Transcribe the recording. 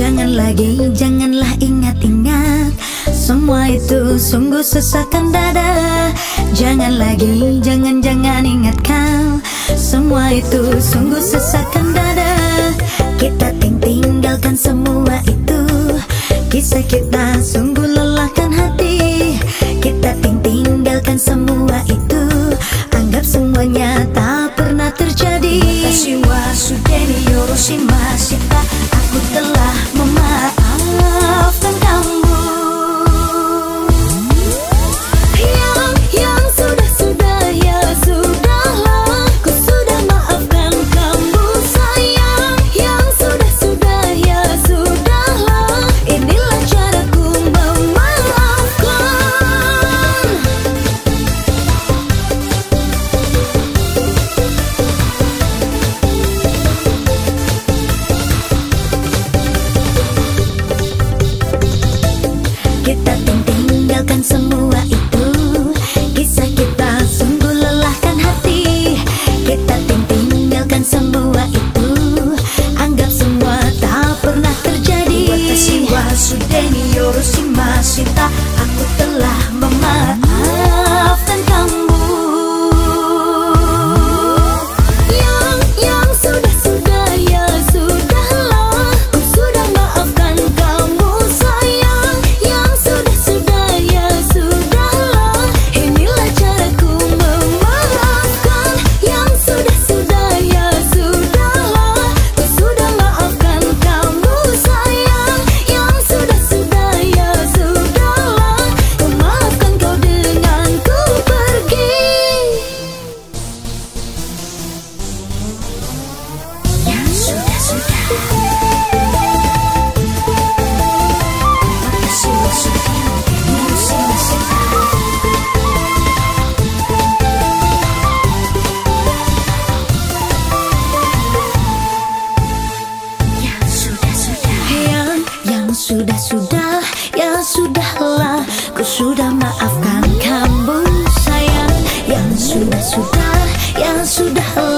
Jangan lagi, janganlah ingat-ingat. Semua itu sungguh sesakkan dada. Jangan lagi, jangan-jangan ingat kau Semua itu sungguh sesakkan dada. Kita ting tinggalkan semua itu. Kisah kita sungguh lelahkan hati. Kita ting tinggalkan semua itu. Anggap semuanya tak pernah terjadi. Kashiwa sudeni yoroshima wa sudeni yoroshima shita Aku telah memaafkan sudah sudah yang sudah